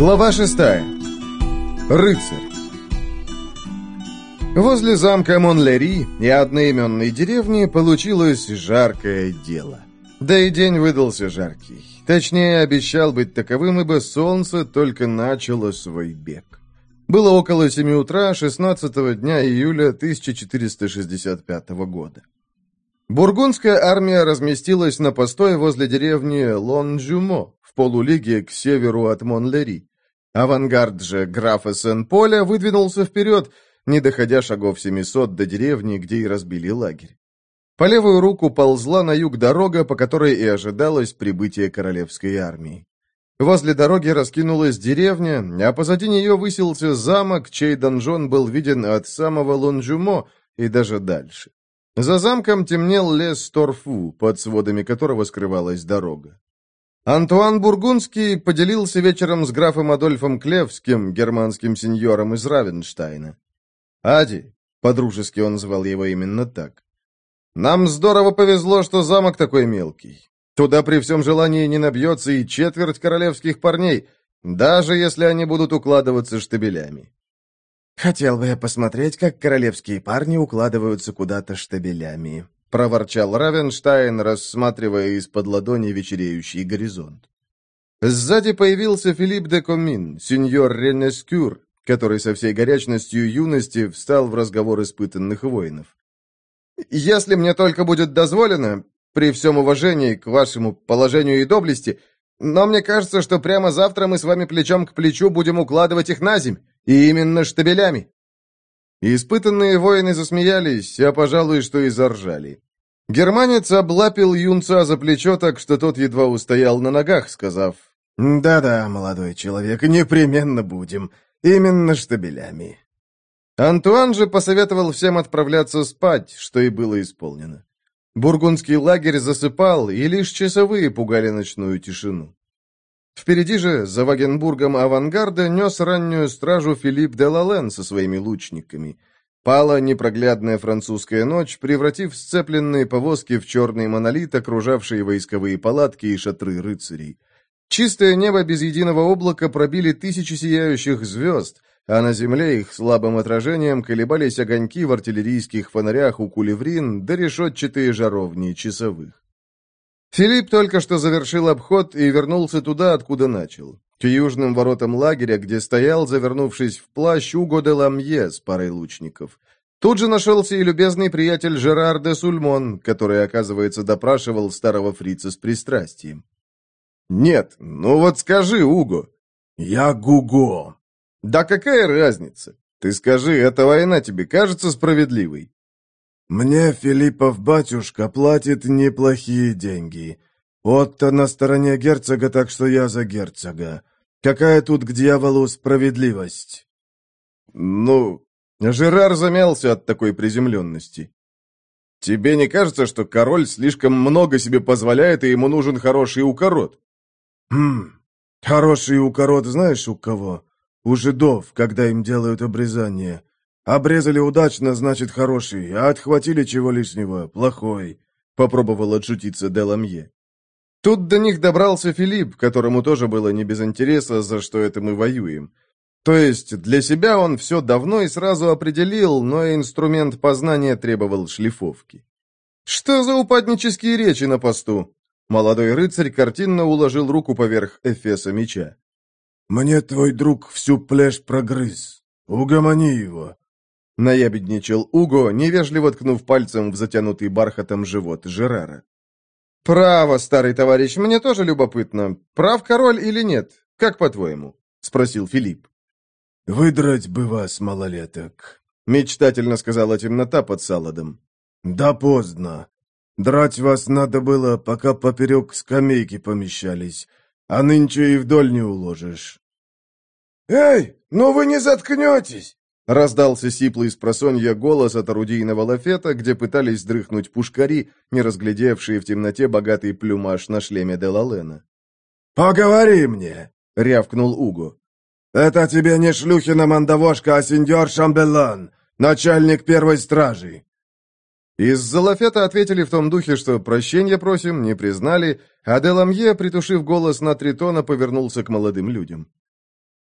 Глава шестая. Рыцарь. Возле замка Монлери и одноименной деревни получилось жаркое дело. Да и день выдался жаркий. Точнее, обещал быть таковым, ибо солнце только начало свой бег. Было около семи утра 16 дня июля 1465 года. Бургундская армия разместилась на постой возле деревни Лон-Жюмо в полулиге к северу от Монлери. Авангард же графа Сен-Поля выдвинулся вперед, не доходя шагов 700 до деревни, где и разбили лагерь. По левую руку ползла на юг дорога, по которой и ожидалось прибытие королевской армии. Возле дороги раскинулась деревня, а позади нее высился замок, чей донжон был виден от самого Лонжумо и даже дальше. За замком темнел лес Торфу, под сводами которого скрывалась дорога. Антуан Бургундский поделился вечером с графом Адольфом Клевским, германским сеньором из Равенштайна. «Ади», — подружески он звал его именно так, — «нам здорово повезло, что замок такой мелкий. Туда при всем желании не набьется и четверть королевских парней, даже если они будут укладываться штабелями. «Хотел бы я посмотреть, как королевские парни укладываются куда-то штабелями», — проворчал Равенштайн, рассматривая из-под ладони вечереющий горизонт. Сзади появился Филипп де Комин, сеньор Ренескюр, который со всей горячностью юности встал в разговор испытанных воинов. «Если мне только будет дозволено, при всем уважении к вашему положению и доблести, но мне кажется, что прямо завтра мы с вами плечом к плечу будем укладывать их на земь, и именно штабелями». Испытанные воины засмеялись, а, пожалуй, что и заржали. Германец облапил юнца за плечо так, что тот едва устоял на ногах, сказав, «Да-да, молодой человек, непременно будем. Именно штабелями». Антуан же посоветовал всем отправляться спать, что и было исполнено. Бургундский лагерь засыпал, и лишь часовые пугали ночную тишину. Впереди же, за Вагенбургом авангарда, нес раннюю стражу Филипп де Лален со своими лучниками. Пала непроглядная французская ночь, превратив сцепленные повозки в черный монолит, окружавшие войсковые палатки и шатры рыцарей. Чистое небо без единого облака пробили тысячи сияющих звезд, а на земле их слабым отражением колебались огоньки в артиллерийских фонарях у кулеврин да решетчатые жаровни часовых. Филипп только что завершил обход и вернулся туда, откуда начал. К южным воротам лагеря, где стоял, завернувшись в плащ, Уго де Ламье с парой лучников. Тут же нашелся и любезный приятель Жерар де Сульмон, который, оказывается, допрашивал старого фрица с пристрастием. «Нет, ну вот скажи, Уго». «Я Гуго». «Да какая разница? Ты скажи, эта война тебе кажется справедливой?» «Мне Филиппов батюшка платит неплохие деньги. Отто на стороне герцога, так что я за герцога. Какая тут к дьяволу справедливость?» «Ну...» Жерар замялся от такой приземленности. «Тебе не кажется, что король слишком много себе позволяет, и ему нужен хороший укорот?» «Хм, хороший укорот знаешь у кого? У жидов, когда им делают обрезание. Обрезали удачно, значит, хороший, а отхватили чего лишнего, плохой», — попробовал отшутиться Деламье. Тут до них добрался Филипп, которому тоже было не без интереса, за что это мы воюем. То есть для себя он все давно и сразу определил, но инструмент познания требовал шлифовки. «Что за упаднические речи на посту?» Молодой рыцарь картинно уложил руку поверх эфеса меча. «Мне твой друг всю плешь прогрыз. Угомони его. Наябедничал Уго, невежливо ткнув пальцем в затянутый бархатом живот Жерара. «Право, старый товарищ, мне тоже любопытно. Прав король или нет? Как по-твоему?» — спросил Филипп. «Выдрать бы вас, малолеток», — мечтательно сказала темнота под саладом. «Да поздно. Драть вас надо было, пока поперек скамейки помещались, а нынче и вдоль не уложишь». «Эй, ну вы не заткнетесь!» Раздался сиплый с просонья голос от орудийного лафета, где пытались дрыхнуть пушкари, не разглядевшие в темноте богатый плюмаж на шлеме Делалена. «Поговори мне!» — рявкнул Уго. «Это тебе не шлюхина мандавошка, а сеньор Шамбеллан, начальник первой стражи!» Из-за лафета ответили в том духе, что прощения просим, не признали, а Деламье, притушив голос на три тона, повернулся к молодым людям.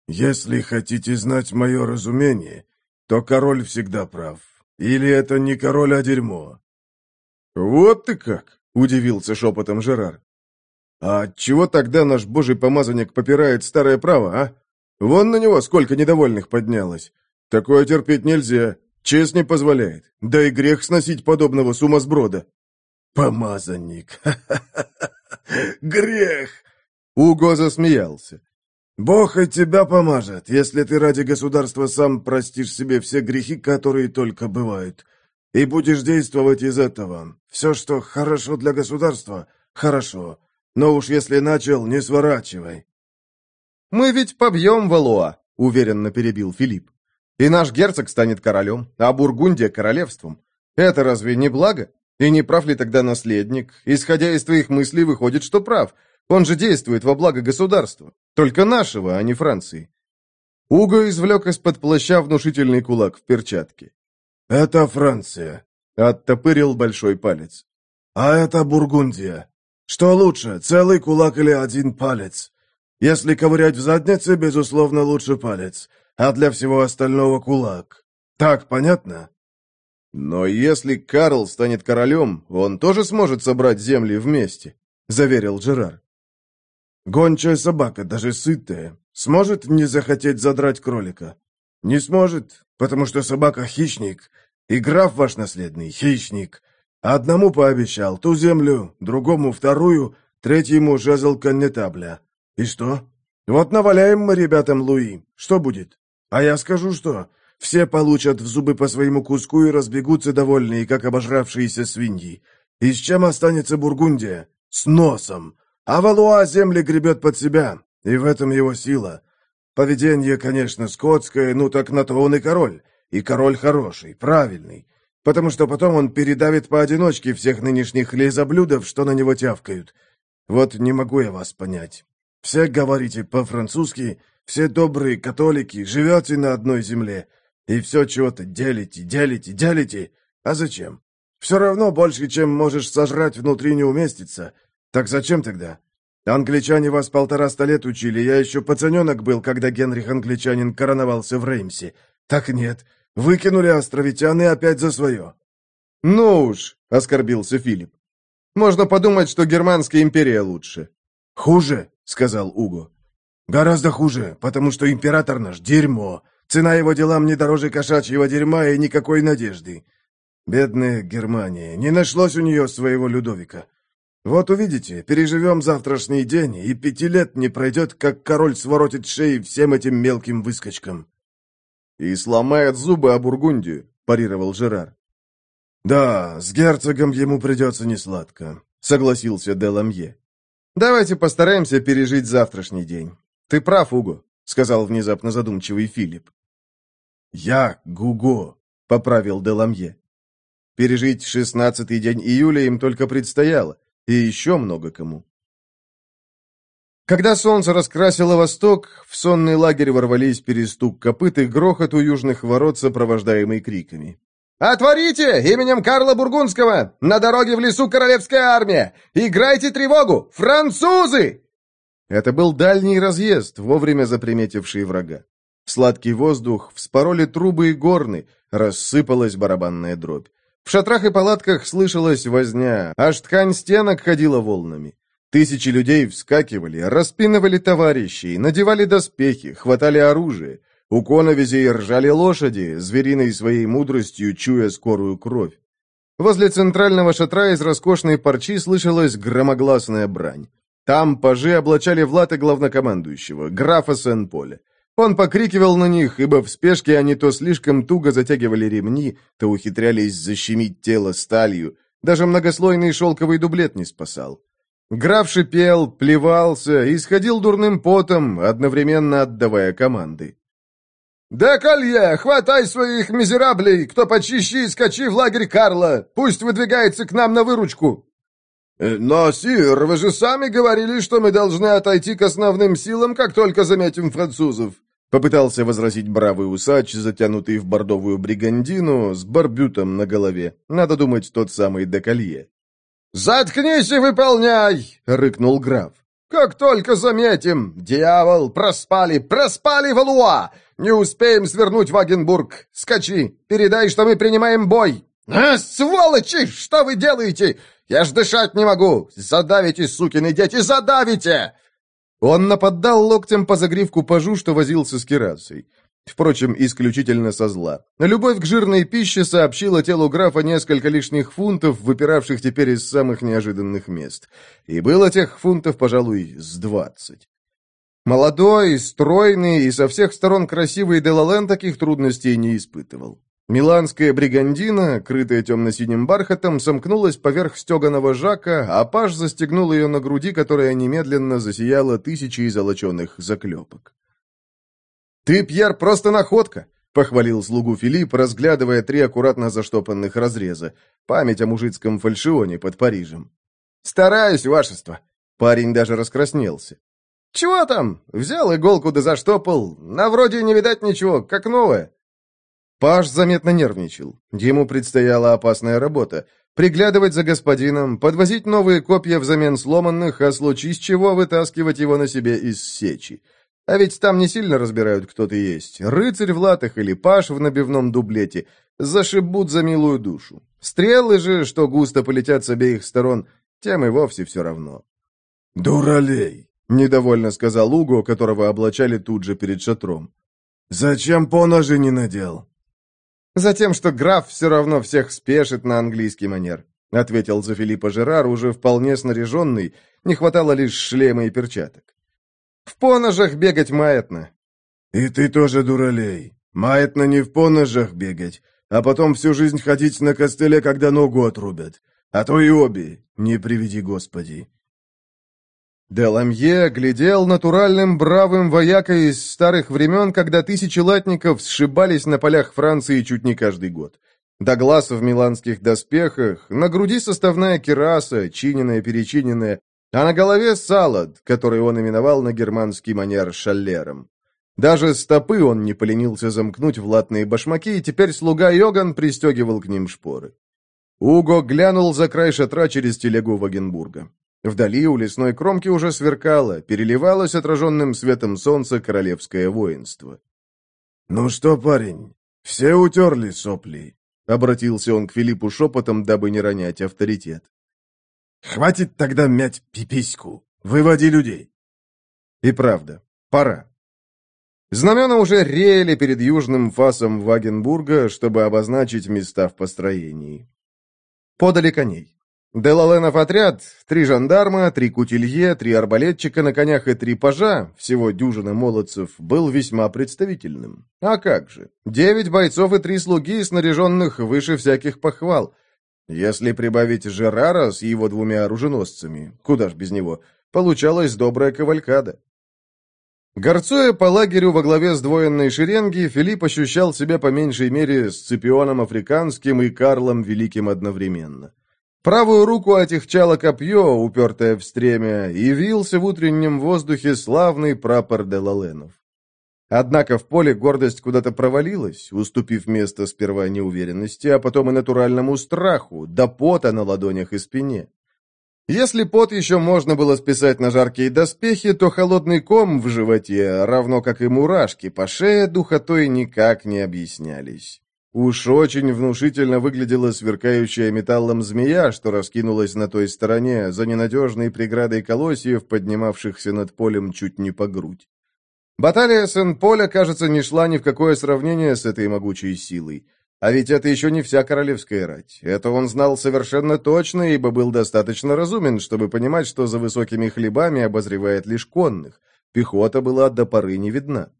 «Если хотите знать мое разумение, то король всегда прав. Или это не король, а дерьмо?» «Вот ты как!» — удивился шепотом Жерар. «А чего тогда наш божий помазанник попирает старое право, а? Вон на него сколько недовольных поднялось. Такое терпеть нельзя, честь не позволяет. Да и грех сносить подобного сумасброда». «Помазанник! Грех!» Уго засмеялся. Бог и тебя помажет, если ты ради государства сам простишь себе все грехи, которые только бывают, и будешь действовать из этого. Все, что хорошо для государства, хорошо, но уж если начал, не сворачивай». «Мы ведь побьем Валуа», — уверенно перебил Филипп. «И наш герцог станет королем, а Бургундия — королевством. Это разве не благо? И не прав ли тогда наследник? Исходя из твоих мыслей, выходит, что прав». Он же действует во благо государства. Только нашего, а не Франции. Уго извлек из-под плаща внушительный кулак в перчатке. «Это Франция», — оттопырил большой палец. «А это Бургундия. Что лучше, целый кулак или один палец? Если ковырять в заднице, безусловно, лучше палец, а для всего остального кулак. Так понятно?» «Но если Карл станет королем, он тоже сможет собрать земли вместе», — заверил Джерар. Гончая собака, даже сытая, сможет не захотеть задрать кролика? Не сможет, потому что собака хищник, и граф ваш наследный хищник. Одному пообещал ту землю, другому вторую, третьему жезл коннетабля. И что? Вот наваляем мы ребятам Луи. Что будет? А я скажу, что все получат в зубы по своему куску и разбегутся довольные, как обожравшиеся свиньи. И с чем останется Бургундия? С носом. А Валуа земли гребет под себя, и в этом его сила. Поведение, конечно, скотское, ну так на то он и король. И король хороший, правильный. Потому что потом он передавит поодиночке всех нынешних лизоблюдов, что на него тявкают. Вот не могу я вас понять. Все говорите по-французски, все добрые католики, живете на одной земле, и все чего-то делите, делите, делите. А зачем? Все равно больше, чем можешь сожрать внутри не уместится. «Так зачем тогда? Англичане вас полтораста лет учили, я еще пацаненок был, когда Генрих Англичанин короновался в Реймсе. Так нет, выкинули островитян и опять за свое». «Ну уж», — оскорбился Филипп. «Можно подумать, что Германская империя лучше». «Хуже», — сказал Уго. «Гораздо хуже, потому что император наш — дерьмо. Цена его делам не дороже кошачьего дерьма и никакой надежды. Бедная Германия, не нашлось у нее своего Людовика. Вот увидите, переживем завтрашний день, и пяти лет не пройдет, как король своротит шеи всем этим мелким выскочкам». «И сломает зубы о Бургундию», — парировал Жерар. «Да, с герцогом ему придется несладко», — согласился Деламье. «Давайте постараемся пережить завтрашний день. Ты прав, Уго», — сказал внезапно задумчивый Филипп. «Я Гуго», — поправил Деламье. Пережить шестнадцатый день июля им только предстояло, и еще много кому. Когда солнце раскрасило восток, в сонный лагерь ворвались перестук копыт и грохот у южных ворот, сопровождаемый криками. «Отворите! Именем Карла Бургундского! На дороге в лесу королевская армия! Играйте тревогу! Французы!» Это был дальний разъезд, вовремя заприметивший врага. Сладкий воздух, вспороли трубы и горны, рассыпалась барабанная дробь. В шатрах и палатках слышалась возня, аж ткань стенок ходила волнами. Тысячи людей вскакивали, распинывали товарищей, надевали доспехи, хватали оружие. У коновизей ржали лошади, звериной своей мудростью чуя скорую кровь. Возле центрального шатра из роскошной парчи слышалась громогласная брань. Там пажи облачали в латы главнокомандующего, графа Сен-Поля. Он покрикивал на них, ибо в спешке они то слишком туго затягивали ремни, то ухитрялись защемить тело сталью. Даже многослойный шелковый дублет не спасал. Граф шипел, плевался и сходил дурным потом, одновременно отдавая команды. «Да, Колье, хватай своих мизераблей! Кто почище, скачи в лагерь Карла! Пусть выдвигается к нам на выручку!» «Э, «Но, сир, вы же сами говорили, что мы должны отойти к основным силам, как только заметим французов!» Попытался возразить бравый усач, затянутый в бордовую бригандину, с барбютом на голове. Надо думать, тот самый деколье. «Заткнись и выполняй!» — рыкнул граф. Как только заметим! Дьявол! Проспали! Проспали, Валуа! Не успеем свернуть Вагенбург! Скачи! Передай, что мы принимаем бой!» «А, сволочи! Что вы делаете? Я ж дышать не могу! Задавите, сукины дети, задавите!» Он нападал локтем по загривку пажу, что возился с керасой. Впрочем, исключительно со зла. Любовь к жирной пище сообщила телу графа несколько лишних фунтов, выпиравших теперь из самых неожиданных мест. И было тех фунтов, пожалуй, с двадцать. Молодой, стройный и со всех сторон красивый Делален таких трудностей не испытывал. Миланская бригандина, крытая темно-синим бархатом, сомкнулась поверх стеганого жака, а паж застегнул ее на груди, которая немедленно засияла тысячей золоченых заклепок. «Ты, Пьер, просто находка!» — похвалил слугу Филипп, разглядывая три аккуратно заштопанных разреза. Память о мужицком фальшионе под Парижем. «Стараюсь, вашество!» Парень даже раскраснелся. «Чего там? Взял иголку да заштопал. На вроде не видать ничего, как новое». Паш заметно нервничал. Ему предстояла опасная работа. Приглядывать за господином, подвозить новые копья взамен сломанных, а случись чего вытаскивать его на себе из сечи. А ведь там не сильно разбирают, кто ты есть. Рыцарь в латах или паш в набивном дублете. Зашибут за милую душу. Стрелы же, что густо полетят с обеих сторон, тем и вовсе все равно. «Дуралей!» — недовольно сказал Уго, которого облачали тут же перед шатром. «Зачем поножи не надел?» «Затем, что граф все равно всех спешит на английский манер», — ответил за Филиппа Жерар, уже вполне снаряженный, не хватало лишь шлема и перчаток. В поножах бегать маятно. И ты тоже дуралей. Маятно не в поножах бегать, а потом всю жизнь ходить на костыле, когда ногу отрубят. А то и обе, не приведи Господи. Деламье глядел натуральным бравым воякой из старых времен, когда тысячи латников сшибались на полях Франции чуть не каждый год. До глаз в миланских доспехах, на груди составная кераса, чиненная-перечиненная, а на голове салад, который он именовал на германский манер шаллером. Даже стопы он не поленился замкнуть в латные башмаки, и теперь слуга Йоган пристегивал к ним шпоры. Уго глянул за край шатра через телегу Вагенбурга. Вдали у лесной кромки уже сверкало, переливалось отраженным светом солнца королевское воинство. «Ну что, парень, все утерли сопли?» — обратился он к Филиппу шепотом, дабы не ронять авторитет. «Хватит тогда мять пипиську. Выводи людей». И правда, пора. Знамена уже реяли перед южным фасом Вагенбурга, чтобы обозначить места в построении. Подали коней. Делаленов отряд, три жандарма, три кутилье, три арбалетчика на конях и три пажа, всего дюжина молодцев, был весьма представительным. А как же, девять бойцов и три слуги, снаряженных выше всяких похвал. Если прибавить Жерара с его двумя оруженосцами, куда ж без него, получалась добрая кавалькада. Горцуя по лагерю во главе сдвоенной шеренги, Филипп ощущал себя по меньшей мере Сципионом Африканским и Карлом Великим одновременно. Правую руку отягчало копье, упертое в стремя, и вился в утреннем воздухе славный прапор Делаленов. Однако в поле гордость куда-то провалилась, уступив место сперва неуверенности, а потом и натуральному страху, до пота на ладонях и спине. Если пот еще можно было списать на жаркие доспехи, то холодный ком в животе, равно как и мурашки по шее, духотой никак не объяснялись. Уж очень внушительно выглядела сверкающая металлом змея, что раскинулась на той стороне, за ненадежной преградой колосьев, поднимавшихся над полем чуть не по грудь. Баталия Сен-Поля, кажется, не шла ни в какое сравнение с этой могучей силой. А ведь это еще не вся королевская рать. Это он знал совершенно точно, ибо был достаточно разумен, чтобы понимать, что за высокими хлебами обозревает лишь конных. Пехота была до поры не видна.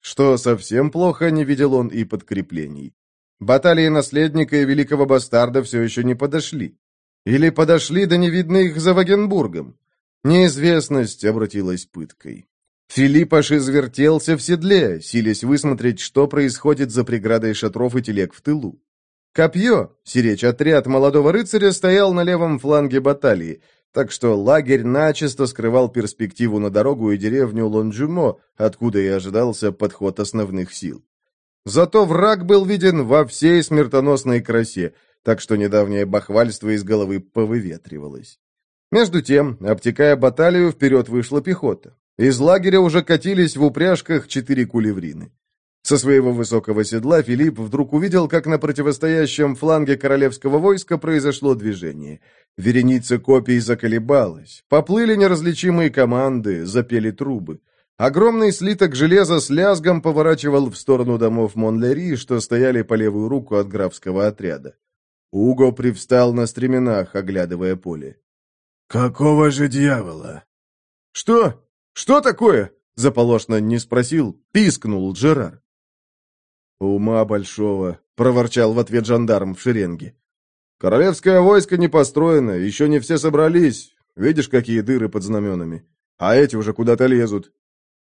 Что совсем плохо, не видел он и подкреплений. Баталии наследника и великого бастарда все еще не подошли. Или подошли, да не видно их за Вагенбургом. Неизвестность обратилась пыткой. Филипп аж извертелся в седле, силясь высмотреть, что происходит за преградой шатров и телег в тылу. Копье, сиречь отряд молодого рыцаря, стоял на левом фланге баталии, так что лагерь начисто скрывал перспективу на дорогу и деревню Лонжумо, откуда и ожидался подход основных сил. Зато враг был виден во всей смертоносной красе, так что недавнее бахвальство из головы повыветривалось. Между тем, обтекая баталию, вперед вышла пехота. Из лагеря уже катились в упряжках четыре кулеврины. Со своего высокого седла Филипп вдруг увидел, как на противостоящем фланге королевского войска произошло движение. Вереница копий заколебалась. Поплыли неразличимые команды, запели трубы. Огромный слиток железа с лязгом поворачивал в сторону домов Монлери, что стояли по левую руку от графского отряда. Уго привстал на стременах, оглядывая поле. «Какого же дьявола?» «Что? Что такое?» — заполошно не спросил, пискнул Джерар. «Ума большого», — проворчал в ответ жандарм в шеренге. «Королевское войско не построено, еще не все собрались. Видишь, какие дыры под знаменами? А эти уже куда-то лезут».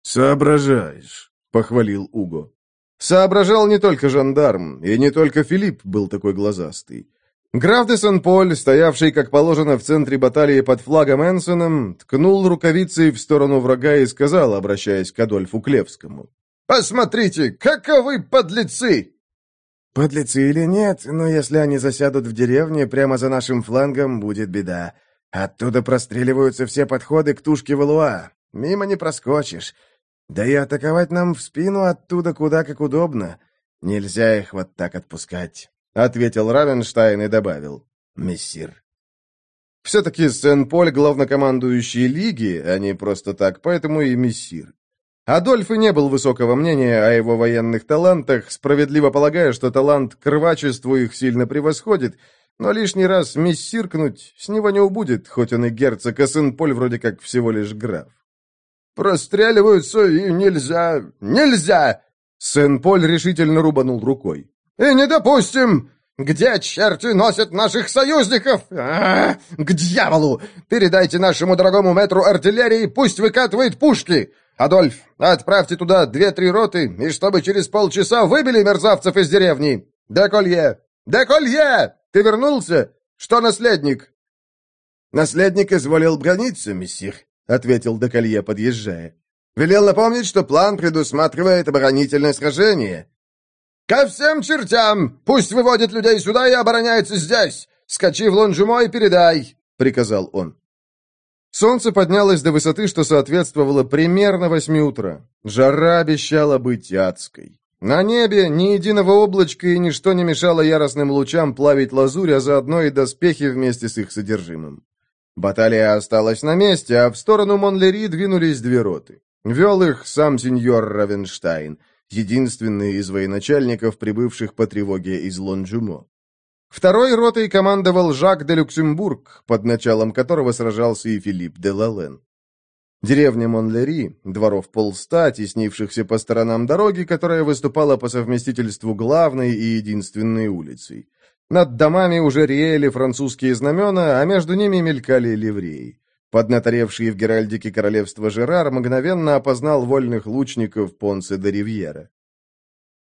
«Соображаешь», — похвалил Уго. Соображал не только жандарм, и не только Филипп был такой глазастый. Граф де Сен-Поль, стоявший, как положено, в центре баталии под флагом Энсоном, ткнул рукавицей в сторону врага и сказал, обращаясь к Адольфу Клевскому. «Посмотрите, каковы подлецы!» «Подлецы или нет, но если они засядут в деревне, прямо за нашим флангом будет беда. Оттуда простреливаются все подходы к тушке Валуа. Мимо не проскочишь. Да и атаковать нам в спину оттуда куда как удобно. Нельзя их вот так отпускать». — ответил Равенштайн и добавил. «Мессир». Все-таки Сен-Поль — главнокомандующий лиги, а не просто так, поэтому и мессир. Адольф и не был высокого мнения о его военных талантах, справедливо полагая, что талант к рвачеству их сильно превосходит, но лишний раз мессиркнуть с него не убудет, хоть он и герцог, а Сен-Поль вроде как всего лишь граф. «Простреливаются и нельзя... нельзя!» Сен-Поль решительно рубанул рукой. И не допустим! Где черти носят наших союзников? А, к дьяволу! Передайте нашему дорогому метру артиллерии, пусть выкатывает пушки! Адольф, отправьте туда две-три роты, и чтобы через полчаса выбили мерзавцев из деревни! Деколье! Деколье! Ты вернулся? Что наследник?» «Наследник изволил брониться, мессир», — ответил Деколье, подъезжая. «Велел напомнить, что план предусматривает оборонительное сражение. «Ко всем чертям! Пусть выводит людей сюда и обороняется здесь! Скачи в лонжумо и передай!» — приказал он. Солнце поднялось до высоты, что соответствовало примерно восьми утра. Жара обещала быть адской. На небе ни единого облачка и ничто не мешало яростным лучам плавить лазурь, а заодно и доспехи вместе с их содержимым. Баталия осталась на месте, а в сторону Монлери двинулись две роты. Вел их сам сеньор Равенштайн — единственный из военачальников, прибывших по тревоге из Лонжумо. Второй ротой командовал Жак де Люксембург, под началом которого сражался и Филипп де Лален. Деревня Монлери, дворов полста, теснившихся по сторонам дороги, которая выступала по совместительству главной и единственной улицей. Над домами уже реяли французские знамена, а между ними мелькали ливреи. Поднаторевший в Геральдике королевства Жерар мгновенно опознал вольных лучников Понсе де Ривьера.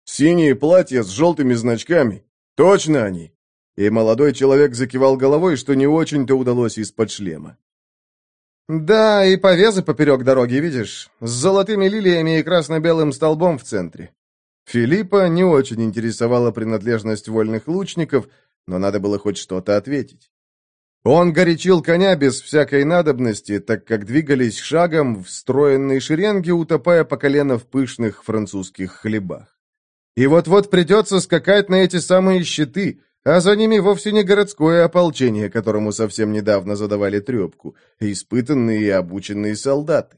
«Синие платья с желтыми значками! Точно они!» И молодой человек закивал головой, что не очень-то удалось из-под шлема. «Да, и повезы поперек дороги, видишь, с золотыми лилиями и красно-белым столбом в центре». Филиппа не очень интересовала принадлежность вольных лучников, но надо было хоть что-то ответить. Он горячил коня без всякой надобности, так как двигались шагом в стройной шеренге, утопая по колено в пышных французских хлебах. И вот-вот придется скакать на эти самые щиты, а за ними вовсе не городское ополчение, которому совсем недавно задавали трепку, а испытанные и обученные солдаты.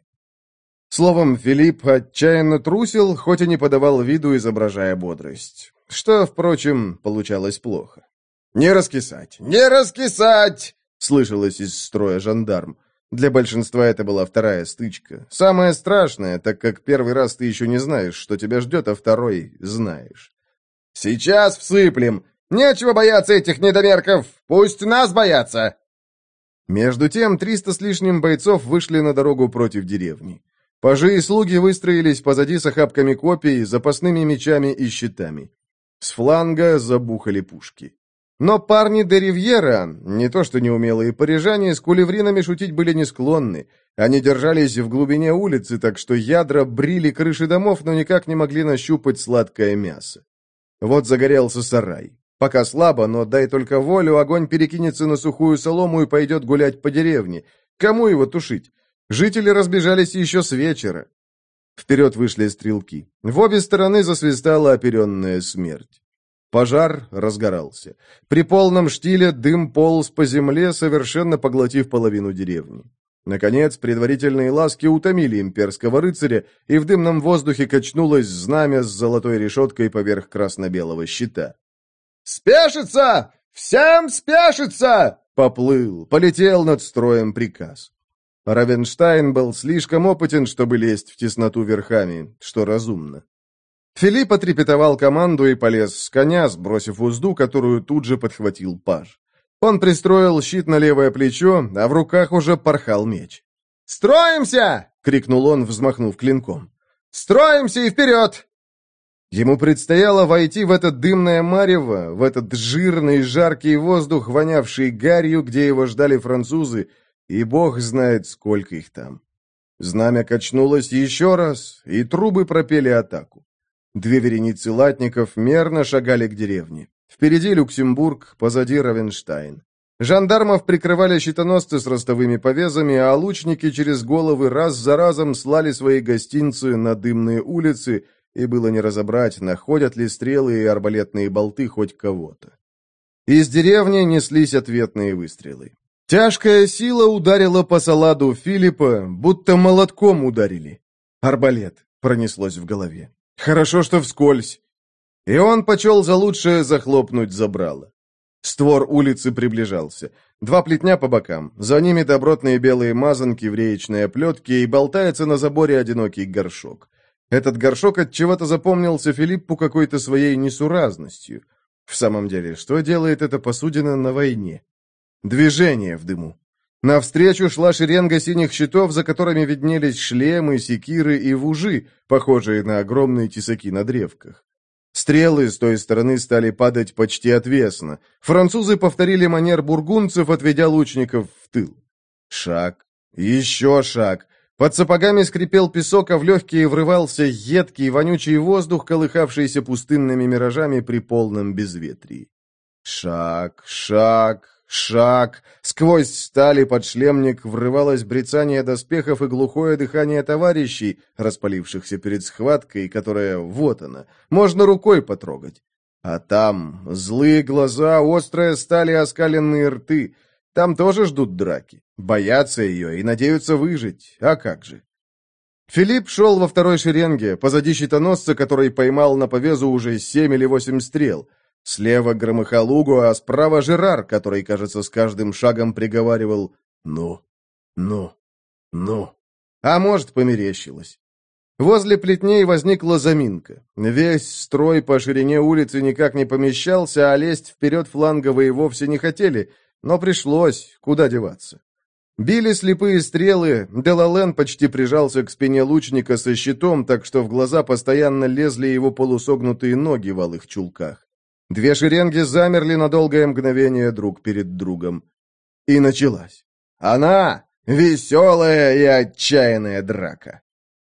Словом, Филипп отчаянно трусил, хоть и не подавал виду, изображая бодрость. Что, впрочем, получалось плохо. «Не раскисать! Не раскисать!» — слышалось из строя жандарм. Для большинства это была вторая стычка. Самая страшная, так как первый раз ты еще не знаешь, что тебя ждет, а второй знаешь. «Сейчас всыплем! Нечего бояться этих недомерков! Пусть нас боятся!» Между тем, триста с лишним бойцов вышли на дорогу против деревни. Пажи и слуги выстроились позади с охапками копий, запасными мечами и щитами. С фланга забухали пушки. Но парни де Ривьера, не то что неумелые парижане, с кулевринами шутить были не склонны. Они держались в глубине улицы, так что ядра брили крыши домов, но никак не могли нащупать сладкое мясо. Вот загорелся сарай. Пока слабо, но дай только волю, огонь перекинется на сухую солому и пойдет гулять по деревне. Кому его тушить? Жители разбежались еще с вечера. Вперед вышли стрелки. В обе стороны засвистала оперенная смерть. Пожар разгорался. При полном штиле дым полз по земле, совершенно поглотив половину деревни. Наконец, предварительные ласки утомили имперского рыцаря, и в дымном воздухе качнулось знамя с золотой решеткой поверх красно-белого щита. «Спешится! Всем спешится!» Поплыл, полетел над строем приказ. Равенштайн был слишком опытен, чтобы лезть в тесноту верхами, что разумно. Филипп отрепетовал команду и полез с коня, сбросив узду, которую тут же подхватил паж. Он пристроил щит на левое плечо, а в руках уже порхал меч. «Строимся!» — крикнул он, взмахнув клинком. «Строимся и вперед!» Ему предстояло войти в это дымное марево, в этот жирный жаркий воздух, вонявший гарью, где его ждали французы, и бог знает, сколько их там. Знамя качнулось еще раз, и трубы пропели атаку. Две вереницы латников мерно шагали к деревне. Впереди Люксембург, позади Равенштайн. Жандармов прикрывали щитоносцы с ростовыми повезами, а лучники через головы раз за разом слали свои гостинцы на дымные улицы, и было не разобрать, находят ли стрелы и арбалетные болты хоть кого-то. Из деревни неслись ответные выстрелы. Тяжкая сила ударила по саладу Филиппа, будто молотком ударили. «Арбалет!» — пронеслось в голове. «Хорошо, что вскользь!» И он почел за лучшее захлопнуть забрало. Створ улицы приближался. Два плетня по бокам. За ними добротные белые мазанки в реечной оплетке и болтается на заборе одинокий горшок. Этот горшок от чего-то запомнился Филиппу какой-то своей несуразностью. В самом деле, что делает эта посудина на войне? Движение в дыму. Навстречу шла шеренга синих щитов, за которыми виднелись шлемы, секиры и вужи, похожие на огромные тесаки на древках. Стрелы с той стороны стали падать почти отвесно. Французы повторили манер бургунцев, отведя лучников в тыл. Шаг. Еще шаг. Под сапогами скрипел песок, а в легкие врывался едкий, вонючий воздух, колыхавшийся пустынными миражами при полном безветрии. Шаг, шаг, Шаг! Сквозь стали под шлемник врывалось брецание доспехов и глухое дыхание товарищей, распалившихся перед схваткой, которая, вот она, можно рукой потрогать. А там злые глаза, острая стали оскаленные рты. Там тоже ждут драки, боятся ее и надеются выжить. А как же? Филипп шел во второй шеренге, позади щитоносца, который поймал на повезу уже семь или восемь стрел. Слева громыхал Уго, а справа Жерар, который, кажется, с каждым шагом приговаривал «ну, ну, ну». А может, померещилось. Возле плетней возникла заминка. Весь строй по ширине улицы никак не помещался, а лезть вперед фланговые вовсе не хотели, но пришлось, куда деваться. Били слепые стрелы, Делален почти прижался к спине лучника со щитом, так что в глаза постоянно лезли его полусогнутые ноги в алых чулках. Две шеренги замерли на долгое мгновение друг перед другом. И началась. Она! Веселая и отчаянная драка.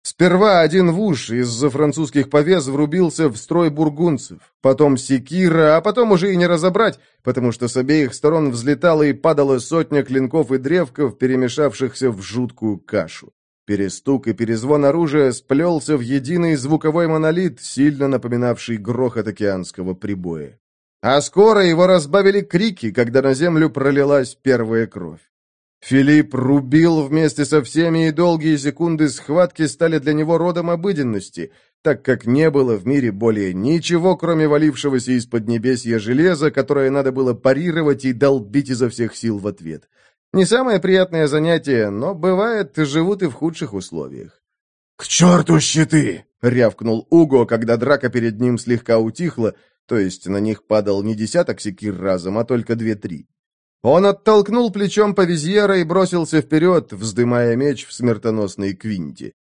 Сперва один вуш из-за французских повез врубился в строй бургунцев, потом секира, а потом уже и не разобрать, потому что с обеих сторон взлетала и падала сотня клинков и древков, перемешавшихся в жуткую кашу. Перестук и перезвон оружия сплелся в единый звуковой монолит, сильно напоминавший грохот океанского прибоя. А скоро его разбавили крики, когда на землю пролилась первая кровь. Филипп рубил вместе со всеми, и долгие секунды схватки стали для него родом обыденности, так как не было в мире более ничего, кроме валившегося из-под небесья железа, которое надо было парировать и долбить изо всех сил в ответ. Не самое приятное занятие, но бывает, живут и в худших условиях. «К черту щиты!» — рявкнул Уго, когда драка перед ним слегка утихла, то есть на них падал не десяток секир разом, а только две-три. Он оттолкнул плечом по визьера и бросился вперед, вздымая меч в смертоносной квинте.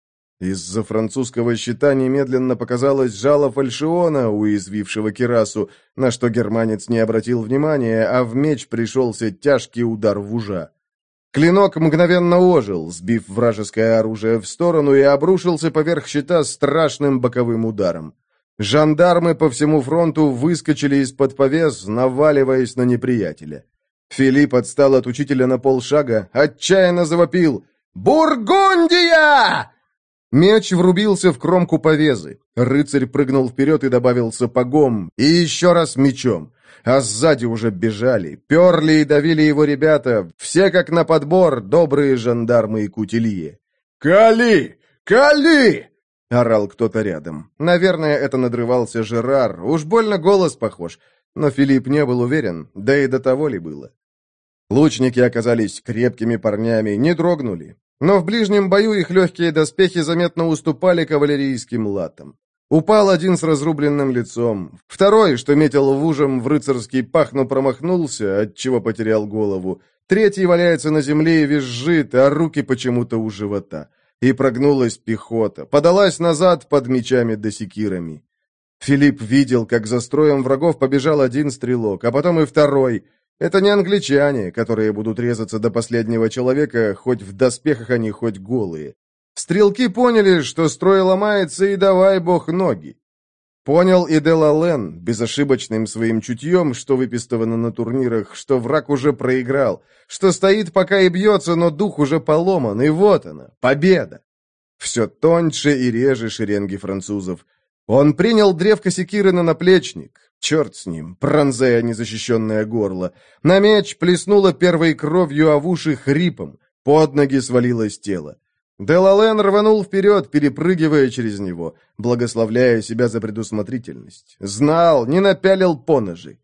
Из-за французского щита немедленно показалось жало фальшиона, уязвившего кирасу, на что германец не обратил внимания, а в меч пришелся тяжкий удар в ужа. Клинок мгновенно ожил, сбив вражеское оружие в сторону и обрушился поверх щита страшным боковым ударом. Жандармы по всему фронту выскочили из-под повес, наваливаясь на неприятеля. Филипп отстал от учителя на полшага, отчаянно завопил «Бургундия!» Меч врубился в кромку повезы. Рыцарь прыгнул вперед и добавил сапогом, и еще раз мечом. А сзади уже бежали, перли и давили его ребята, все как на подбор, добрые жандармы и кутилье. «Кали! Кали!» — орал кто-то рядом. Наверное, это надрывался Жерар, уж больно голос похож, но Филипп не был уверен, да и до того ли было. Лучники оказались крепкими парнями, не дрогнули. Но в ближнем бою их легкие доспехи заметно уступали кавалерийским латам. Упал один с разрубленным лицом, второй, что метил в ужем в рыцарский пах, но промахнулся, отчего потерял голову, третий валяется на земле и визжит, а руки почему-то у живота. И прогнулась пехота, подалась назад под мечами да секирами. Филипп видел, как за строем врагов побежал один стрелок, а потом и второй — это не англичане, которые будут резаться до последнего человека, хоть в доспехах они, хоть голые. Стрелки поняли, что строй ломается, и давай бог ноги. Понял и Делален, безошибочным своим чутьем, что выпистовано на турнирах, что враг уже проиграл, что стоит пока и бьется, но дух уже поломан, и вот она, победа. Все тоньше и реже шеренги французов. Он принял древко секиры на наплечник, Черт с ним, пронзая незащищенное горло. На меч плеснуло первой кровью, а в уши хрипом. Под ноги свалилось тело. Делален рванул вперед, перепрыгивая через него, благословляя себя за предусмотрительность. Знал, не напялил поножи.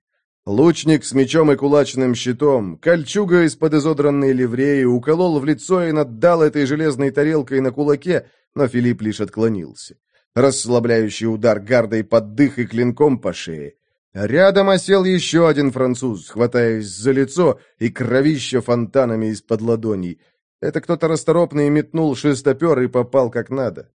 Лучник с мечом и кулачным щитом, кольчуга из-под изодранной ливреи, уколол в лицо и наддал этой железной тарелкой на кулаке, но Филипп лишь отклонился. Расслабляющий удар гардой под дых и клинком по шее. Рядом осел еще один француз, хватаясь за лицо и кровища фонтанами из-под ладоней. Это кто-то расторопный метнул шестопер и попал как надо.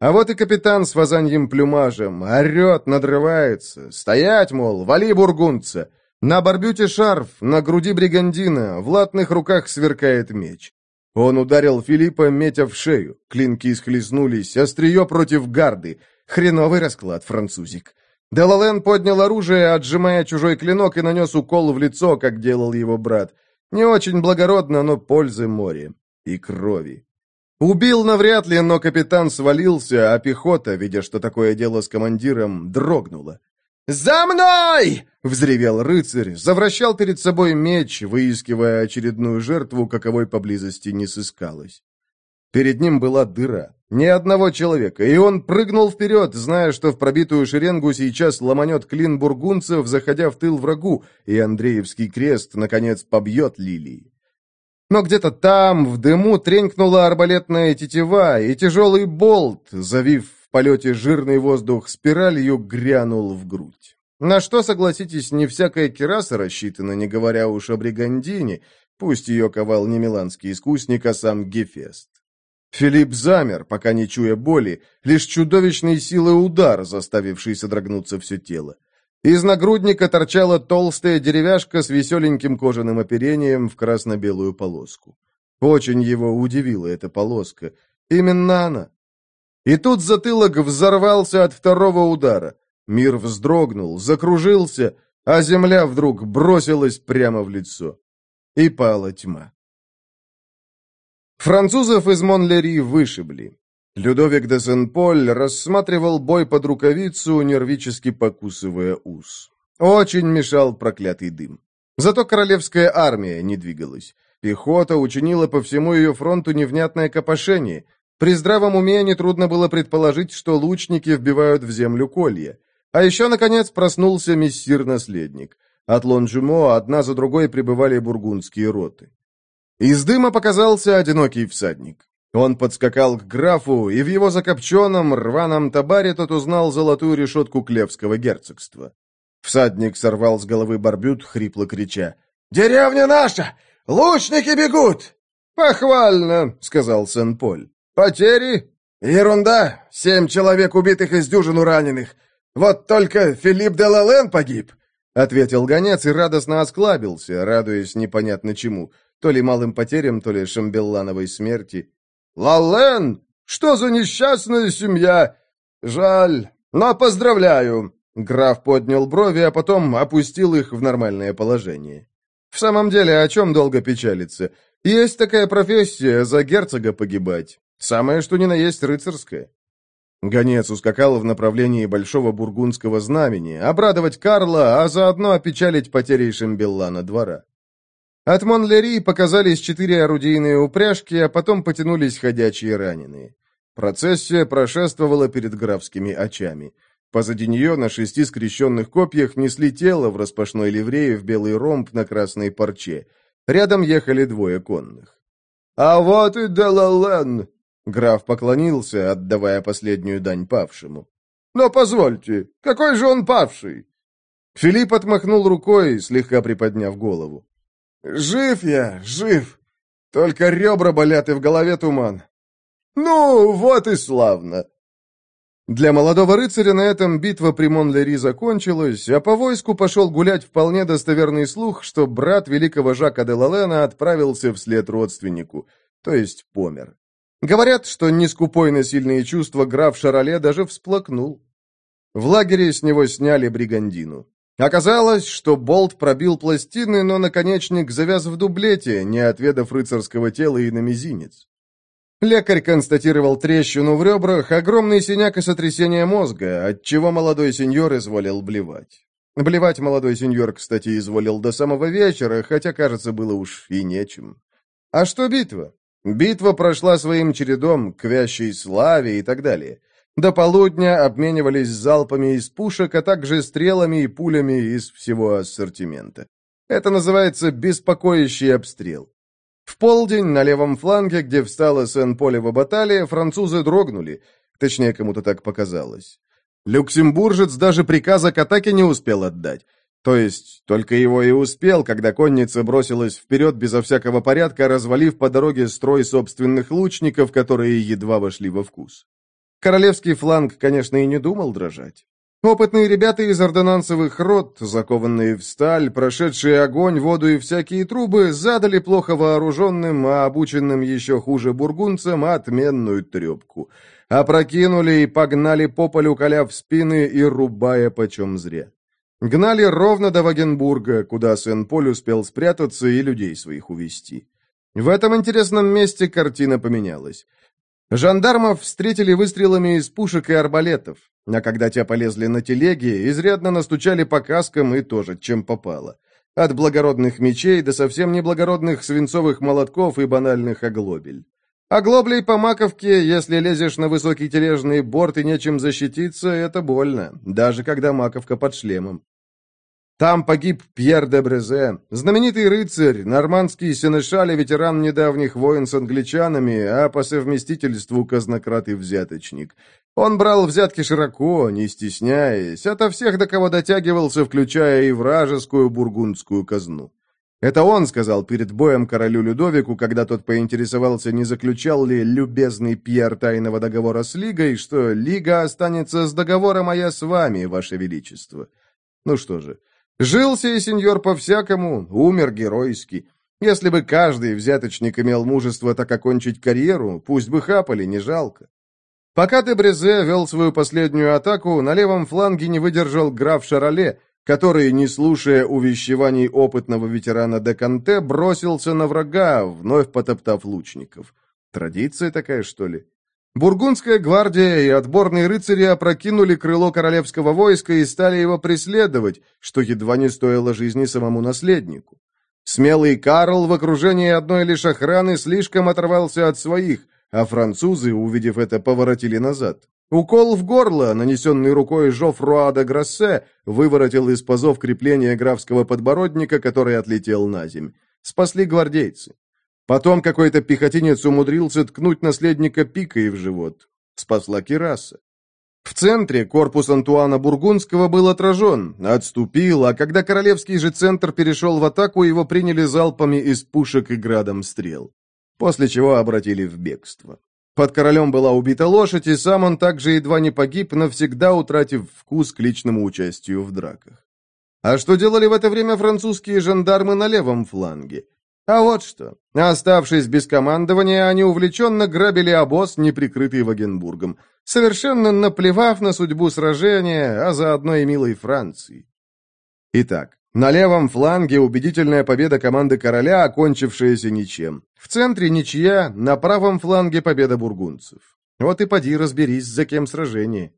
А вот и капитан с фазаньем плюмажем. Орет, надрывается. Стоять, мол, вали бургунца. На барбюте шарф, на груди бригандина, в латных руках сверкает меч. Он ударил Филиппа, метя в шею. Клинки схлестнулись, острие против гарды. Хреновый расклад, французик. Делален поднял оружие, отжимая чужой клинок, и нанес укол в лицо, как делал его брат. Не очень благородно, но пользы море. И крови. Убил навряд ли, но капитан свалился, а пехота, видя, что такое дело с командиром, дрогнула. «За мной!» — взревел рыцарь, завращал перед собой меч, выискивая очередную жертву, каковой поблизости не сыскалось. Перед ним была дыра. Ни одного человека, и он прыгнул вперед, зная, что в пробитую шеренгу сейчас ломанет клин бургунцев, заходя в тыл врагу, и Андреевский крест, наконец, побьет лилии. Но где-то там, в дыму, тренькнула арбалетная тетива, и тяжелый болт, завив в полете жирный воздух спиралью, грянул в грудь. На что, согласитесь, не всякая кераса рассчитана, не говоря уж о бригандине, пусть ее ковал не миланский искусник, а сам Гефест. Филипп замер, пока не чуя боли, лишь чудовищной силы удар, заставивший содрогнуться все тело. Из нагрудника торчала толстая деревяшка с веселеньким кожаным оперением в красно-белую полоску. Очень его удивила эта полоска. Именно она. И тут затылок взорвался от второго удара. Мир вздрогнул, закружился, а земля вдруг бросилась прямо в лицо. И пала тьма. Французов из Монлери вышибли. Людовик де Сен-Поль рассматривал бой под рукавицу, нервически покусывая ус. Очень мешал проклятый дым. Зато королевская армия не двигалась. Пехота учинила по всему ее фронту невнятное копошение. При здравом уме нетрудно было предположить, что лучники вбивают в землю колья. А еще, наконец, проснулся мессир-наследник. От Лонжумо одна за другой прибывали бургундские роты. Из дыма показался одинокий всадник. Он подскакал к графу, и в его закопченном, рваном табаре тот узнал золотую решетку Клевского герцогства. Всадник сорвал с головы барбют, хрипло крича. «Деревня наша! Лучники бегут!» «Похвально!» — сказал Сен-Поль. «Потери?» «Ерунда! Семь человек убитых из дюжину раненых. Вот только Филипп де Лален погиб!» — ответил гонец и радостно осклабился, радуясь непонятно чему — то ли малым потерям, то ли шамбеллановой смерти. «Лален! Что за несчастная семья! Жаль, Но поздравляю!» Граф поднял брови, а потом опустил их в нормальное положение. «В самом деле, о чем долго печалиться? Есть такая профессия, за герцога погибать. Самое, что ни на есть рыцарское». Гонец ускакал в направлении большого бургундского знамени, обрадовать Карла, а заодно опечалить потери Шамбеллана двора. От Монлери показались четыре орудийные упряжки, а потом потянулись ходячие раненые. Процессия прошествовала перед графскими очами. Позади нее на шести скрещенных копьях несли тело в распашной ливрее в белый ромб на красной парче. Рядом ехали двое конных. «А вот и Делален!» Граф поклонился, отдавая последнюю дань павшему. «Но позвольте, какой же он павший?» Филипп отмахнул рукой, слегка приподняв голову. «Жив я, жив. Только ребра болят и в голове туман. Ну, вот и славно!» Для молодого рыцаря на этом битва при Монлери закончилась, а по войску пошел гулять вполне достоверный слух, что брат великого Жака де Лалена отправился вслед родственнику, то есть помер. Говорят, что нескупой на сильные чувства граф Шароле даже всплакнул. В лагере с него сняли бригандину. Оказалось, что болт пробил пластины, но наконечник завяз в дублете, не отведав рыцарского тела и на мизинец. Лекарь констатировал трещину в ребрах, огромный синяк и сотрясение мозга, отчего молодой сеньор изволил блевать. Блевать молодой сеньор, кстати, изволил до самого вечера, хотя, кажется, было уж и нечем. А что битва? Битва прошла своим чередом, к вящей славе и так далее. До полудня обменивались залпами из пушек, а также стрелами и пулями из всего ассортимента. Это называется беспокоящий обстрел. В полдень на левом фланге, где встала Сен-Полева баталия, французы дрогнули. Точнее, кому-то так показалось. Люксембуржец даже приказа к атаке не успел отдать. То есть, только его и успел, когда конница бросилась вперед безо всякого порядка, развалив по дороге строй собственных лучников, которые едва вошли во вкус. Королевский фланг, конечно, и не думал дрожать. Опытные ребята из ордонансовых рот, закованные в сталь, прошедшие огонь, воду и всякие трубы, задали плохо вооруженным, а обученным еще хуже бургунцам отменную трепку. Опрокинули и погнали по полю, коля в спины и рубая почем зря. Гнали ровно до Вагенбурга, куда Сен-Поль успел спрятаться и людей своих увести. В этом интересном месте картина поменялась. Жандармов встретили выстрелами из пушек и арбалетов, а когда те полезли на телеги, изрядно настучали по каскам и тоже, чем попало. От благородных мечей до совсем неблагородных свинцовых молотков и банальных оглобель. Оглоблей по маковке, если лезешь на высокий тележный борт и нечем защититься, это больно, даже когда маковка под шлемом. Там погиб Пьер де Брезе, знаменитый рыцарь, нормандский сенешаль и ветеран недавних войн с англичанами, а по совместительству казнократ и взяточник. Он брал взятки широко, не стесняясь, ото всех, до кого дотягивался, включая и вражескую бургундскую казну. Это он сказал перед боем королю Людовику, когда тот поинтересовался, не заключал ли любезный Пьер тайного договора с Лигой, что Лига останется с договором, а я с вами, ваше величество. Ну что же, Жил сей сеньор по-всякому, умер геройски. Если бы каждый взяточник имел мужество так окончить карьеру, пусть бы хапали, не жалко. Пока Дебрезе вел свою последнюю атаку, на левом фланге не выдержал граф Шароле, который, не слушая увещеваний опытного ветерана Деканте, бросился на врага, вновь потоптав лучников. Традиция такая, что ли? Бургундская гвардия и отборные рыцари опрокинули крыло королевского войска и стали его преследовать, что едва не стоило жизни самому наследнику. Смелый Карл в окружении одной лишь охраны слишком оторвался от своих, а французы, увидев это, поворотили назад. Укол в горло, нанесенный рукой Жофруа де Гроссе, выворотил из пазов крепления графского подбородника, который отлетел на земь. Спасли гвардейцы. Потом какой-то пехотинец умудрился ткнуть наследника пикой в живот. Спасла Кираса. В центре корпус Антуана Бургундского был отражен, отступил, а когда королевский же центр перешел в атаку, его приняли залпами из пушек и градом стрел. После чего обратили в бегство. Под королем была убита лошадь, и сам он также едва не погиб, навсегда утратив вкус к личному участию в драках. А что делали в это время французские жандармы на левом фланге? А вот что. Оставшись без командования, они увлеченно грабили обоз, неприкрытый Вагенбургом, совершенно наплевав на судьбу сражения, а заодно и милой Франции. Итак, на левом фланге убедительная победа команды короля, окончившаяся ничем. В центре ничья, на правом фланге победа бургунцев. Вот и поди разберись, за кем сражение.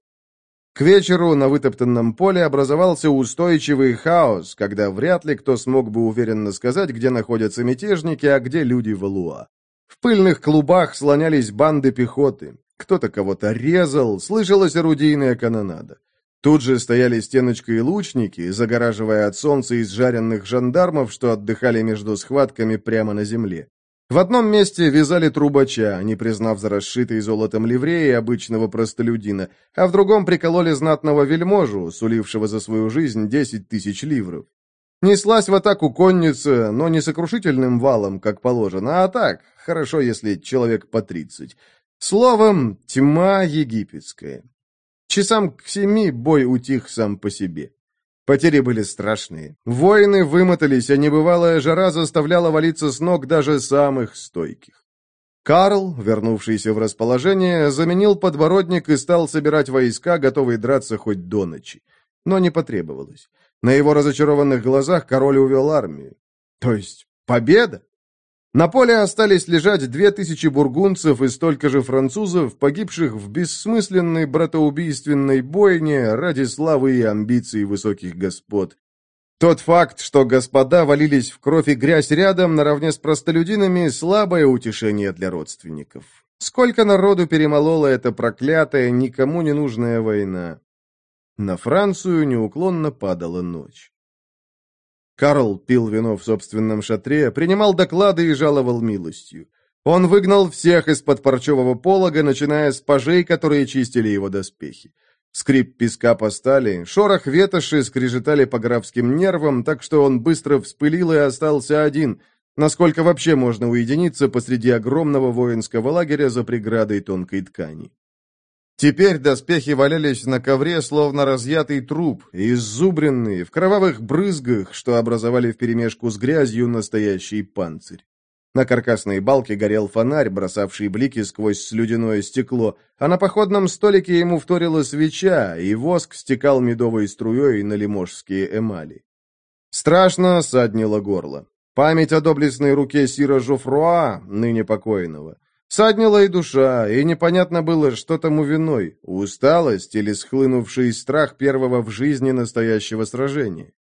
К вечеру на вытоптанном поле образовался устойчивый хаос, когда вряд ли кто смог бы уверенно сказать, где находятся мятежники, а где люди Валуа. В пыльных клубах слонялись банды пехоты. Кто-то кого-то резал, слышалась орудийная канонада. Тут же стояли стеночкой лучники, загораживая от солнца изжаренных жандармов, что отдыхали между схватками прямо на земле. В одном месте вязали трубача, не признав за расшитый золотом ливреи обычного простолюдина, а в другом прикололи знатного вельможу, сулившего за свою жизнь десять тысяч ливров. Неслась в атаку конница, но не сокрушительным валом, как положено, а так, хорошо, если человек по тридцать. Словом, тьма египетская. Часам к семи бой утих сам по себе. Потери были страшные. Воины вымотались, а небывалая жара заставляла валиться с ног даже самых стойких. Карл, вернувшийся в расположение, заменил подбородник и стал собирать войска, готовые драться хоть до ночи. Но не потребовалось. На его разочарованных глазах король увел армию. То есть победа? На поле остались лежать две тысячи бургунцев и столько же французов, погибших в бессмысленной братоубийственной бойне ради славы и амбиций высоких господ. Тот факт, что господа валились в кровь и грязь рядом, наравне с простолюдинами, слабое утешение для родственников. Сколько народу перемолола эта проклятая, никому не нужная война. На Францию неуклонно падала ночь. Карл пил вино в собственном шатре, принимал доклады и жаловал милостью. Он выгнал всех из-под парчевого полога, начиная с пажей, которые чистили его доспехи. Скрип песка по стали, шорох ветоши скрежетали по графским нервам, так что он быстро вспылил и остался один, насколько вообще можно уединиться посреди огромного воинского лагеря за преградой тонкой ткани. Теперь доспехи валялись на ковре, словно разъятый труп, иззубренные, в кровавых брызгах, что образовали вперемешку с грязью настоящий панцирь. На каркасной балке горел фонарь, бросавший блики сквозь слюдяное стекло, а на походном столике ему вторила свеча, и воск стекал медовой струей на лиможские эмали. Страшно саднило горло. Память о доблестной руке Сира Жофруа, ныне покойного. Саднила и душа, и непонятно было, что тому виной, усталость или схлынувший страх первого в жизни настоящего сражения.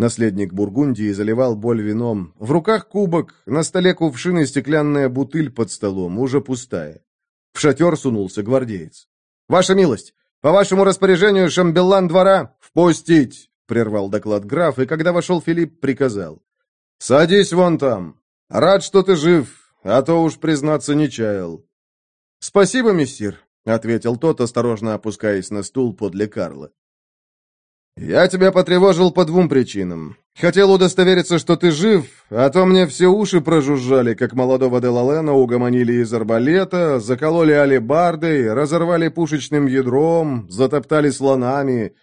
Наследник Бургундии заливал боль вином. В руках кубок, на столе кувшин и стеклянная бутыль под столом, уже пустая. В шатер сунулся гвардеец. «Ваша милость, по вашему распоряжению шамбеллан двора впустить!» прервал доклад граф, и когда вошел Филипп, приказал. «Садись вон там. Рад, что ты жив, а то уж, признаться, не чаял». «Спасибо, мессир», — ответил тот, осторожно опускаясь на стул подле Карла. «Я тебя потревожил по двум причинам. Хотел удостовериться, что ты жив, а то мне все уши прожужжали, как молодого Делалена угомонили из арбалета, закололи алебардой, разорвали пушечным ядром, затоптали слонами.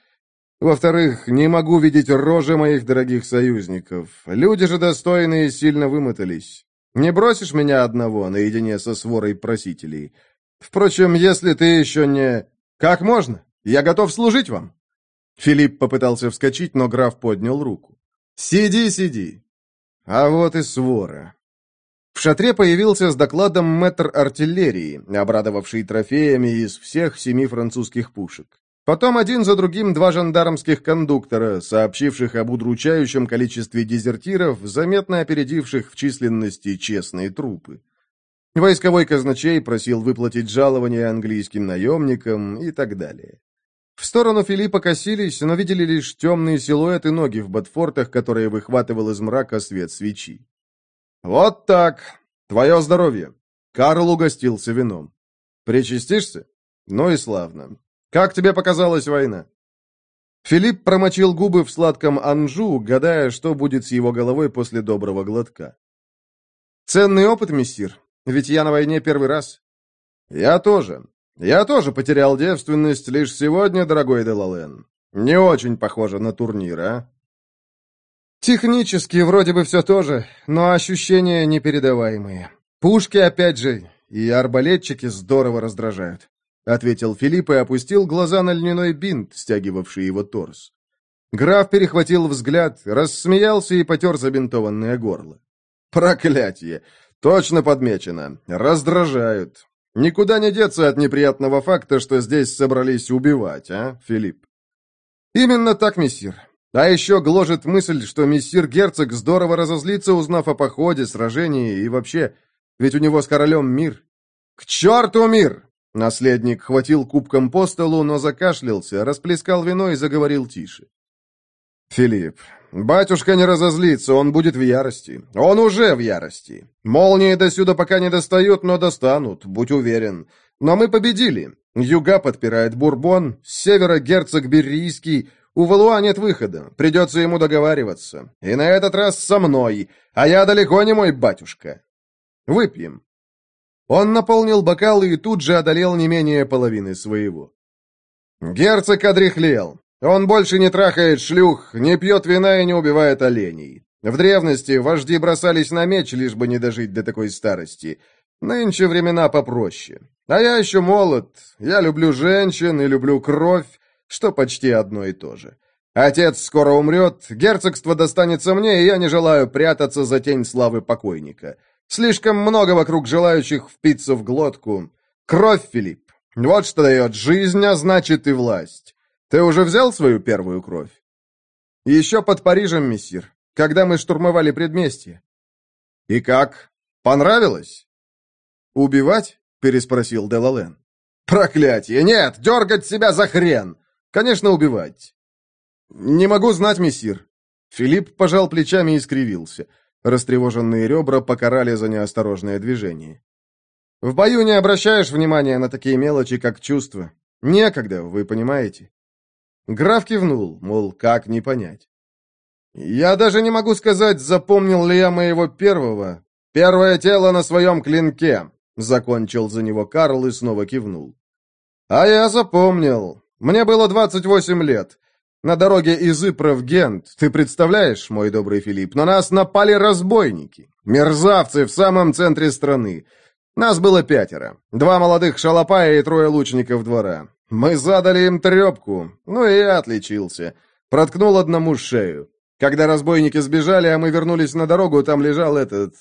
Во-вторых, не могу видеть рожи моих дорогих союзников. Люди же достойные сильно вымотались. Не бросишь меня одного наедине со сворой просителей? Впрочем, если ты еще не... Как можно? Я готов служить вам!» Филипп попытался вскочить, но граф поднял руку. «Сиди, сиди!» А вот и свора. В шатре появился с докладом мэтр артиллерии, обрадовавший трофеями из всех семи французских пушек. Потом один за другим два жандармских кондуктора, сообщивших об удручающем количестве дезертиров, заметно опередивших в численности честные трупы. Войсковой казначей просил выплатить жалования английским наемникам и так далее. В сторону Филиппа косились, но видели лишь темные силуэты ноги в ботфортах, которые выхватывал из мрака свет свечи. «Вот так! Твое здоровье!» Карл угостился вином. «Причастишься? Ну и славно. Как тебе показалась война?» Филипп промочил губы в сладком анжу, гадая, что будет с его головой после доброго глотка. «Ценный опыт, мессир, ведь я на войне первый раз». «Я тоже. Я тоже потерял девственность лишь сегодня, дорогой Делален. Не очень похоже на турнир, а?» Технически вроде бы все то же, но ощущения непередаваемые. Пушки, опять же, и арбалетчики здорово раздражают», — ответил Филипп и опустил глаза на льняной бинт, стягивавший его торс. Граф перехватил взгляд, рассмеялся и потер забинтованное горло. «Проклятие! Точно подмечено. Раздражают. Никуда не деться от неприятного факта, что здесь собрались убивать, а, Филипп?» «Именно так, мессир. А еще гложет мысль, что мессир-герцог здорово разозлится, узнав о походе, сражении и вообще, ведь у него с королем мир. К черту мир! Наследник хватил кубком по столу, но закашлялся, расплескал вино и заговорил тише. «Филипп, батюшка не разозлится, он будет в ярости. Он уже в ярости. Молнии до сюда пока не достают, но достанут, будь уверен. Но мы победили. Юга подпирает Бурбон, с севера герцог Беррийский, у Валуа нет выхода, придется ему договариваться. И на этот раз со мной, а я далеко не мой батюшка. Выпьем». Он наполнил бокал и тут же одолел не менее половины своего. Герцог одряхлел. Он больше не трахает шлюх, не пьет вина и не убивает оленей. В древности вожди бросались на меч, лишь бы не дожить до такой старости. Нынче времена попроще. А я еще молод. Я люблю женщин и люблю кровь, что почти одно и то же. Отец скоро умрет, герцогство достанется мне, и я не желаю прятаться за тень славы покойника. Слишком много вокруг желающих впиться в глотку. Кровь, Филипп. Вот что дает жизнь, а значит и власть. Ты уже взял свою первую кровь? Еще под Парижем, мессир, когда мы штурмовали предместье. И как? Понравилось? Убивать? Переспросил Делален. Проклятие! Нет, дергать себя за хрен! Конечно, убивать. Не могу знать, мессир. Филипп пожал плечами и скривился. Растревоженные ребра покарали за неосторожное движение. В бою не обращаешь внимания на такие мелочи, как чувства. Некогда, вы понимаете. Граф кивнул, мол, как не понять. Я даже не могу сказать, запомнил ли я моего первого. Первое тело на своем клинке. Закончил за него Карл и снова кивнул. А я запомнил. Мне было 28 лет. На дороге из Ипра в Гент, ты представляешь, мой добрый Филипп, на нас напали разбойники. Мерзавцы в самом центре страны. Нас было пятеро. Два молодых шалопая и трое лучников двора. Мы задали им трепку. Ну и я отличился. Проткнул одному шею. Когда разбойники сбежали, а мы вернулись на дорогу, там лежал этот...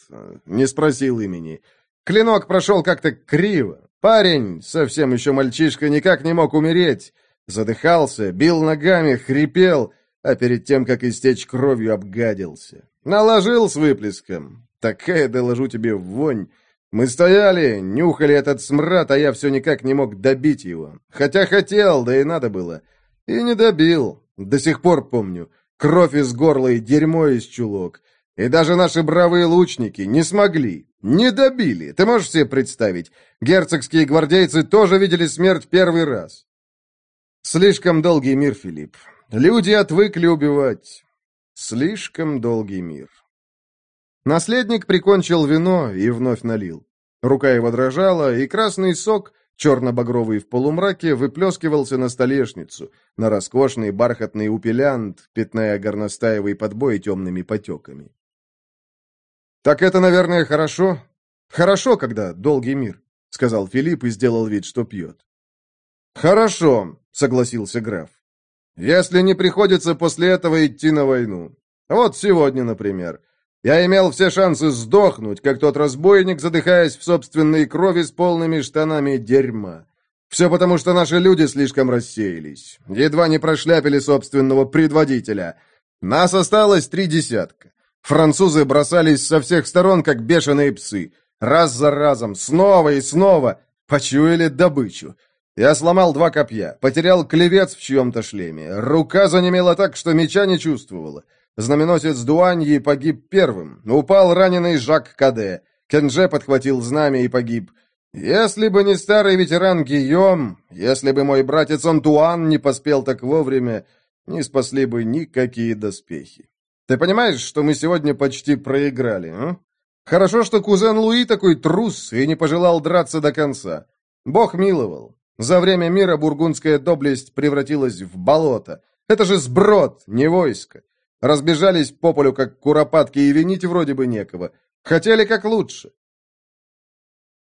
Не спросил имени. Клинок прошел как-то криво. Парень, совсем еще мальчишка, никак не мог умереть. Задыхался, бил ногами, хрипел, а перед тем, как истечь кровью, обгадился. Наложил с выплеском. Такая, доложу тебе, вонь. Мы стояли, нюхали этот смрад, а я все никак не мог добить его. Хотя хотел, да и надо было. И не добил. До сих пор помню. Кровь из горла и дерьмо из чулок. И даже наши бравые лучники не смогли. Не добили. Ты можешь себе представить? Герцогские гвардейцы тоже видели смерть первый раз. Слишком долгий мир, Филипп. Люди отвыкли убивать. Слишком долгий мир. Наследник прикончил вино и вновь налил. Рука его дрожала, и красный сок, черно-багровый в полумраке, выплескивался на столешницу, на роскошный бархатный упелянт, пятная горностаевый подбой темными потеками. «Так это, наверное, хорошо? Хорошо, когда долгий мир», — сказал Филипп и сделал вид, что пьет. «Хорошо», — согласился граф. «Если не приходится после этого идти на войну. Вот сегодня, например. Я имел все шансы сдохнуть, как тот разбойник, задыхаясь в собственной крови с полными штанами дерьма. Все потому, что наши люди слишком рассеялись. Едва не прошляпили собственного предводителя. Нас осталось три десятка. Французы бросались со всех сторон, как бешеные псы. Раз за разом, снова и снова. Почуяли добычу. Я сломал два копья, потерял клевец в чьем-то шлеме. Рука занемела так, что меча не чувствовала. Знаменосец Дуаньи погиб первым. Упал раненый Жак Каде. Кенже подхватил знамя и погиб. Если бы не старый ветеран Гийом, если бы мой братец Антуан не поспел так вовремя, не спасли бы никакие доспехи. Ты понимаешь, что мы сегодня почти проиграли, а? Хорошо, что кузен Луи такой трус и не пожелал драться до конца. Бог миловал. За время мира бургундская доблесть превратилась в болото. Это же сброд, не войско. Разбежались по полю, как куропатки, и винить вроде бы некого. Хотели как лучше.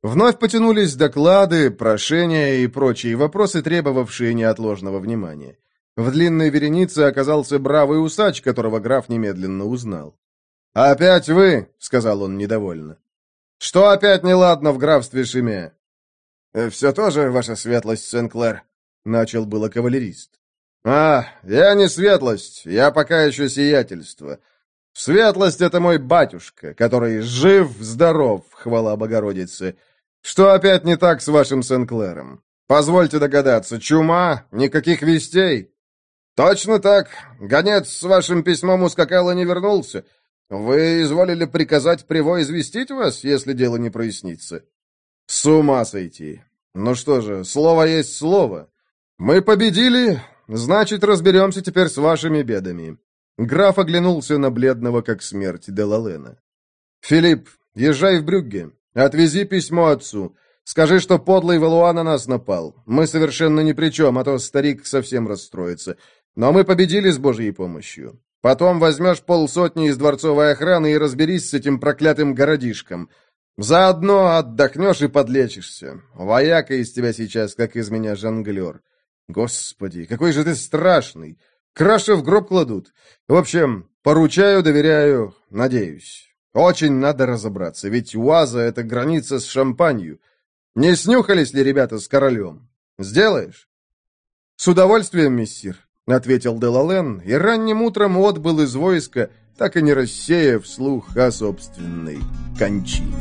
Вновь потянулись доклады, прошения и прочие вопросы, требовавшие неотложного внимания. В длинной веренице оказался бравый усач, которого граф немедленно узнал. «Опять вы?» — сказал он недовольно. «Что опять неладно в графстве Шиме?» «Э, «Все тоже, ваша светлость, Сен-Клэр», — начал было кавалерист. «А, я не светлость, я пока еще сиятельство. Светлость — это мой батюшка, который жив-здоров, хвала Богородице. Что опять не так с вашим Сен-Клэром? Позвольте догадаться, чума? Никаких вестей?» «Точно так. Гонец с вашим письмом ускакал и не вернулся. Вы изволили приказать Приво известить вас, если дело не прояснится?» «С ума сойти. Ну что же, слово есть слово. Мы победили, значит, разберемся теперь с вашими бедами». Граф оглянулся на бледного, как смерть, Делалена. «Филипп, езжай в Брюгге. Отвези письмо отцу. Скажи, что подлый Валуа на нас напал. Мы совершенно ни при чем, а то старик совсем расстроится. Но мы победили с Божьей помощью. Потом возьмешь полсотни из дворцовой охраны и разберись с этим проклятым городишком. Заодно отдохнешь и подлечишься. Вояка из тебя сейчас, как из меня жонглер. Господи, какой же ты страшный. Краши в гроб кладут. В общем, поручаю, доверяю, надеюсь. Очень надо разобраться, ведь Уаза — это граница с Шампанью. Не снюхались ли ребята с королем? Сделаешь? С удовольствием, мессир. — ответил Делален, и ранним утром отбыл из войска, так и не рассеяв слух о собственной кончине.